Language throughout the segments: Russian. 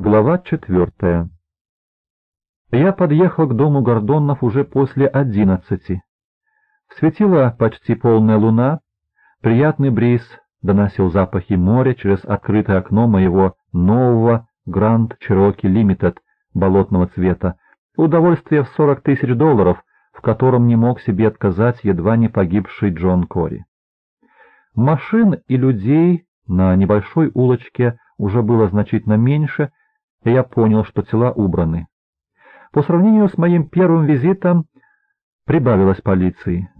Глава четвертая. Я подъехал к дому Гордонов уже после одиннадцати. Светила почти полная луна, приятный бриз доносил запахи моря через открытое окно моего нового Grand Cherokee Limited болотного цвета, удовольствие в сорок тысяч долларов, в котором не мог себе отказать едва не погибший Джон Кори. Машин и людей на небольшой улочке уже было значительно меньше, и я понял, что тела убраны. По сравнению с моим первым визитом прибавилось полиции.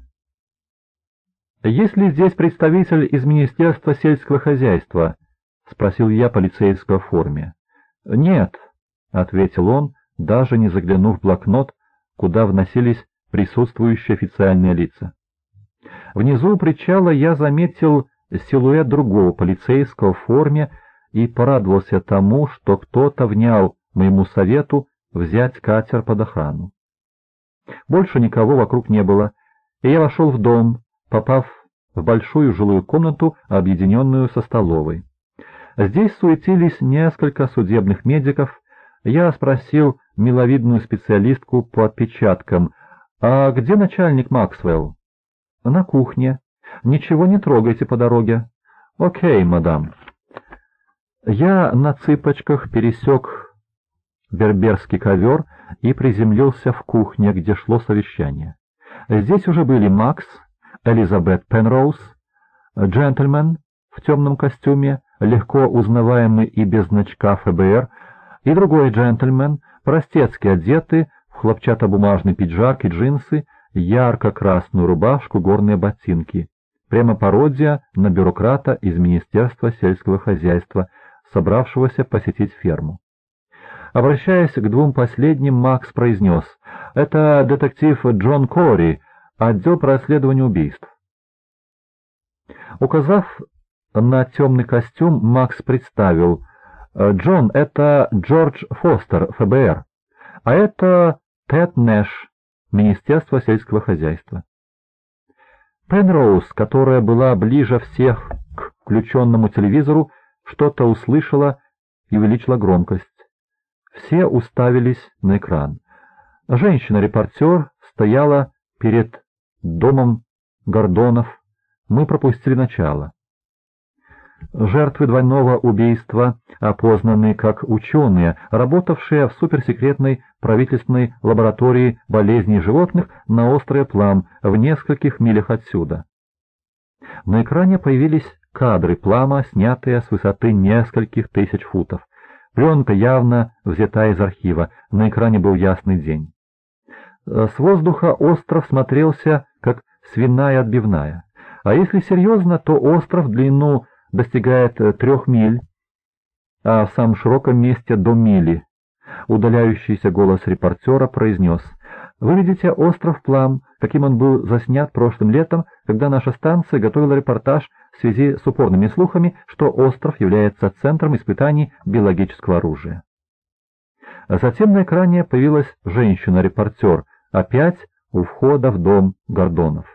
«Есть ли здесь представитель из Министерства сельского хозяйства?» — спросил я полицейского в форме. «Нет», — ответил он, даже не заглянув в блокнот, куда вносились присутствующие официальные лица. Внизу причала я заметил силуэт другого полицейского в форме, и порадовался тому, что кто-то внял моему совету взять катер под охрану. Больше никого вокруг не было, и я вошел в дом, попав в большую жилую комнату, объединенную со столовой. Здесь суетились несколько судебных медиков. Я спросил миловидную специалистку по отпечаткам, «А где начальник Максвелл?» «На кухне. Ничего не трогайте по дороге». «Окей, мадам». Я на цыпочках пересек берберский ковер и приземлился в кухне, где шло совещание. Здесь уже были Макс, Элизабет Пенроуз, джентльмен в темном костюме, легко узнаваемый и без значка ФБР, и другой джентльмен, простецки одетый, в хлопчатобумажный пиджак и джинсы, ярко-красную рубашку, горные ботинки. Прямо пародия на бюрократа из Министерства сельского хозяйства, собравшегося посетить ферму. Обращаясь к двум последним, Макс произнес, «Это детектив Джон Кори, отдел по расследованию убийств». Указав на темный костюм, Макс представил, «Джон, это Джордж Фостер, ФБР, а это Тед Нэш, Министерство сельского хозяйства». Пенроуз, которая была ближе всех к включенному телевизору, что-то услышала и увеличила громкость. Все уставились на экран. Женщина-репортер стояла перед домом Гордонов. Мы пропустили начало. Жертвы двойного убийства опознаны как ученые, работавшие в суперсекретной правительственной лаборатории болезней животных на острове Плам в нескольких милях отсюда. На экране появились кадры плама, снятые с высоты нескольких тысяч футов. Пленка явно взята из архива, на экране был ясный день. Э, с воздуха остров смотрелся, как свиная отбивная. А если серьезно, то остров в длину достигает э, трех миль, а в самом широком месте до мили. Удаляющийся голос репортера произнес «Вы видите остров Плам, каким он был заснят прошлым летом, когда наша станция готовила репортаж в связи с упорными слухами, что остров является центром испытаний биологического оружия. Затем на экране появилась женщина-репортер, опять у входа в дом Гордонов.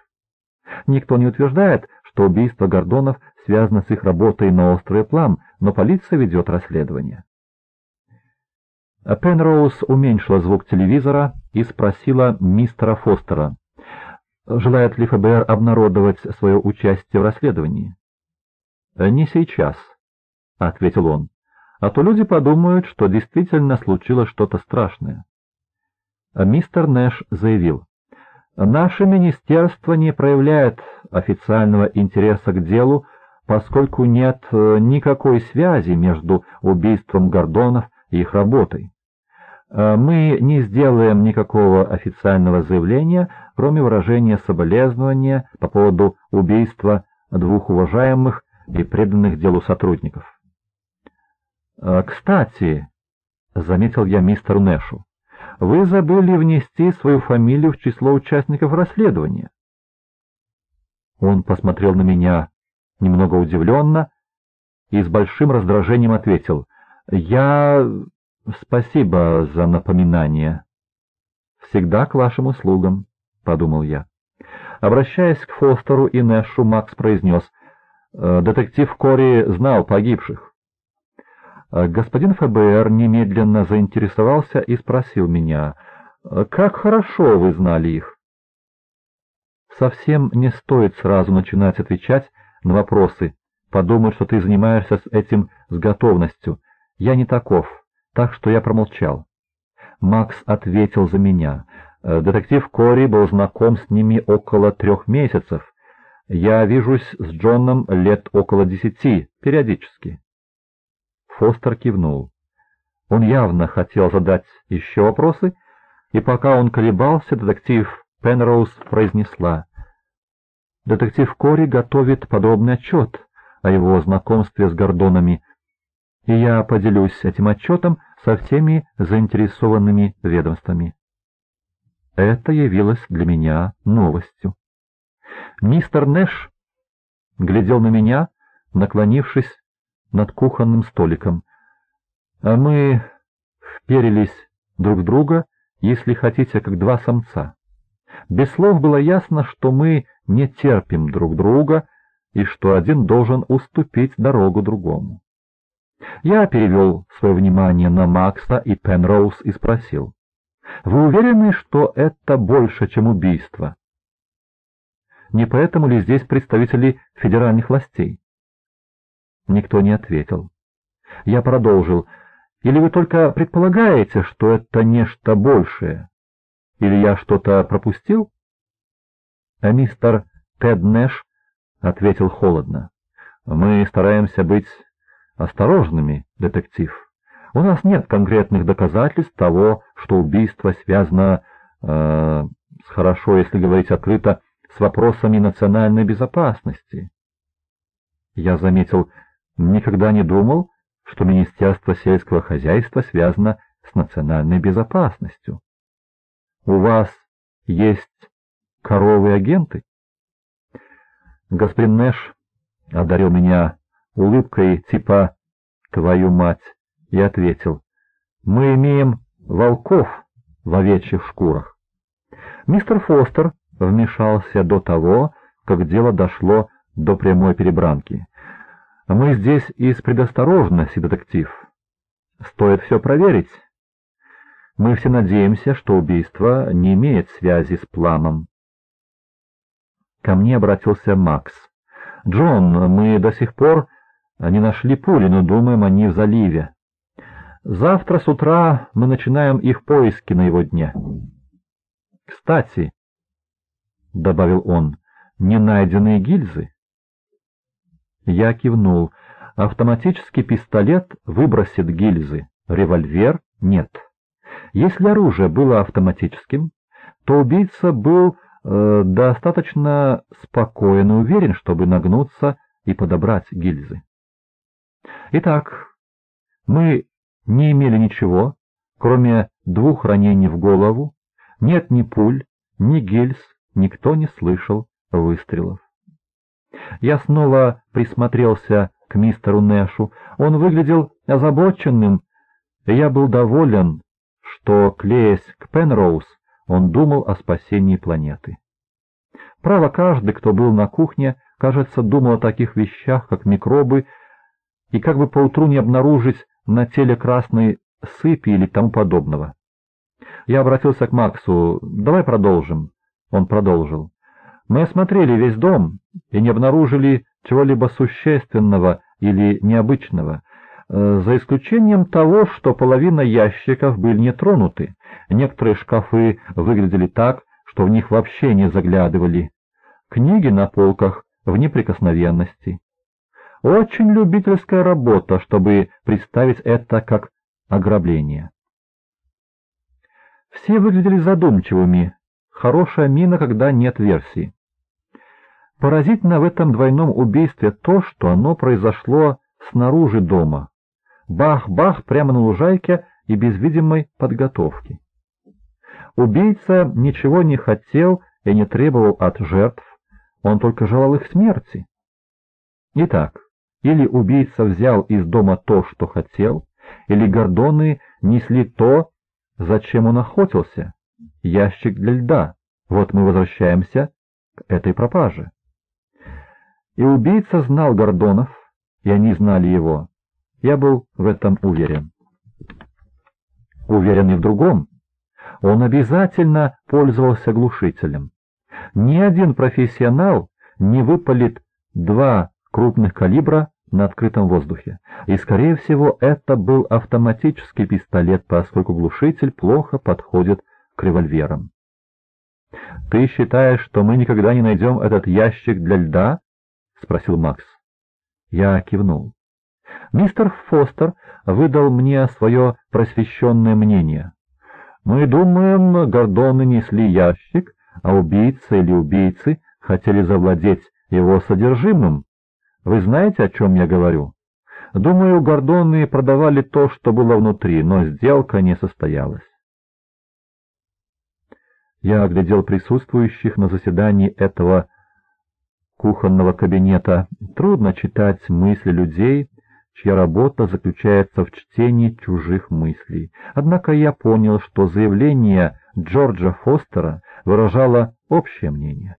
Никто не утверждает, что убийство Гордонов связано с их работой на острове Плам, но полиция ведет расследование. Пенроуз уменьшила звук телевизора и спросила мистера Фостера, Желает ли ФБР обнародовать свое участие в расследовании? «Э, «Не сейчас», — ответил он, — «а то люди подумают, что действительно случилось что-то страшное». Мистер Нэш заявил, «Наше министерство не проявляет официального интереса к делу, поскольку нет э, никакой связи между убийством Гордонов и их работой. Э, мы не сделаем никакого официального заявления, кроме выражения соболезнования по поводу убийства двух уважаемых и преданных делу сотрудников. Э, «Кстати», — заметил я мистеру Нэшу, — «вы забыли внести свою фамилию в число участников расследования». Он посмотрел на меня немного удивленно и с большим раздражением ответил, «Я «Спасибо за напоминание». «Всегда к вашим услугам», — подумал я. Обращаясь к Фостеру и Нэшу, Макс произнес, «Э, «Детектив Кори знал погибших». Господин ФБР немедленно заинтересовался и спросил меня, «Как хорошо вы знали их?» Совсем не стоит сразу начинать отвечать на вопросы, подумать, что ты занимаешься этим с готовностью. Я не таков, так что я промолчал. Макс ответил за меня. Детектив Кори был знаком с ними около трех месяцев. Я вижусь с Джоном лет около десяти, периодически. Фостер кивнул. Он явно хотел задать еще вопросы, и пока он колебался, детектив Пенроуз произнесла. Детектив Кори готовит подобный отчет о его знакомстве с Гордонами, и я поделюсь этим отчетом со всеми заинтересованными ведомствами. Это явилось для меня новостью. Мистер Нэш глядел на меня, наклонившись над кухонным столиком. А мы вперились друг в друга, если хотите, как два самца. Без слов было ясно, что мы не терпим друг друга и что один должен уступить дорогу другому. Я перевел свое внимание на Макса и Пенроуз и спросил. «Вы уверены, что это больше, чем убийство?» Не поэтому ли здесь представители федеральных властей? Никто не ответил. Я продолжил. Или вы только предполагаете, что это нечто большее? Или я что-то пропустил? А мистер Тед Нэш ответил холодно. Мы стараемся быть осторожными, детектив. У нас нет конкретных доказательств того, что убийство связано э, с хорошо, если говорить открыто, с вопросами национальной безопасности. Я заметил, никогда не думал, что Министерство сельского хозяйства связано с национальной безопасностью. У вас есть коровы-агенты? Господин Нэш одарил меня улыбкой типа «твою мать» и ответил «Мы имеем волков в овечьих шкурах». Мистер Фостер вмешался до того, как дело дошло до прямой перебранки. Мы здесь из предосторожности, детектив. Стоит все проверить. Мы все надеемся, что убийство не имеет связи с планом. Ко мне обратился Макс. «Джон, мы до сих пор не нашли пули, но думаем, они в заливе. Завтра с утра мы начинаем их поиски на его дне. Кстати, — добавил он, — не найденные гильзы. Я кивнул. Автоматический пистолет выбросит гильзы, револьвер — нет. Если оружие было автоматическим, то убийца был э, достаточно спокоен и уверен, чтобы нагнуться и подобрать гильзы. Итак, мы не имели ничего, кроме двух ранений в голову, нет ни пуль, ни гильз, никто не слышал выстрелов. Я снова присмотрелся к мистеру Нэшу. Он выглядел озабоченным, и я был доволен, что, клеясь к Пенроуз, он думал о спасении планеты. Право, каждый, кто был на кухне, кажется, думал о таких вещах, как микробы, и как бы поутру не обнаружить на теле красной сыпи или тому подобного. Я обратился к Максу. «Давай продолжим». Он продолжил. «Мы осмотрели весь дом и не обнаружили чего-либо существенного или необычного, э, за исключением того, что половина ящиков были не тронуты. Некоторые шкафы выглядели так, что в них вообще не заглядывали. Книги на полках в неприкосновенности. Очень любительская работа, чтобы представить это как ограбление. Все выглядели задумчивыми, Хорошая мина, когда нет версии. Поразительно в этом двойном убийстве то, что оно произошло снаружи дома. Бах-бах прямо на лужайке и без видимой подготовки. Убийца ничего не хотел и не требовал от жертв, он только желал их смерти. Итак, или убийца взял из дома то, что хотел, или гордоны несли то, зачем он охотился, ящик для льда. Вот мы возвращаемся к этой пропаже. И убийца знал Гордонов, и они знали его. Я был в этом уверен. Уверен и в другом. Он обязательно пользовался глушителем. Ни один профессионал не выпалит два крупных калибра на открытом воздухе. И, скорее всего, это был автоматический пистолет, поскольку глушитель плохо подходит к револьверам. «Ты считаешь, что мы никогда не найдем этот ящик для льда?» — спросил Макс. Я кивнул. Мистер Фостер выдал мне свое просвещенное мнение. Мы думаем, Гордоны несли ящик, а убийца или убийцы хотели завладеть его содержимым. Вы знаете, о чем я говорю? Думаю, Гордоны продавали то, что было внутри, но сделка не состоялась. Я оглядел присутствующих на заседании этого кухонного кабинета. Трудно читать мысли людей, чья работа заключается в чтении чужих мыслей. Однако я понял, что заявление Джорджа Фостера выражало общее мнение.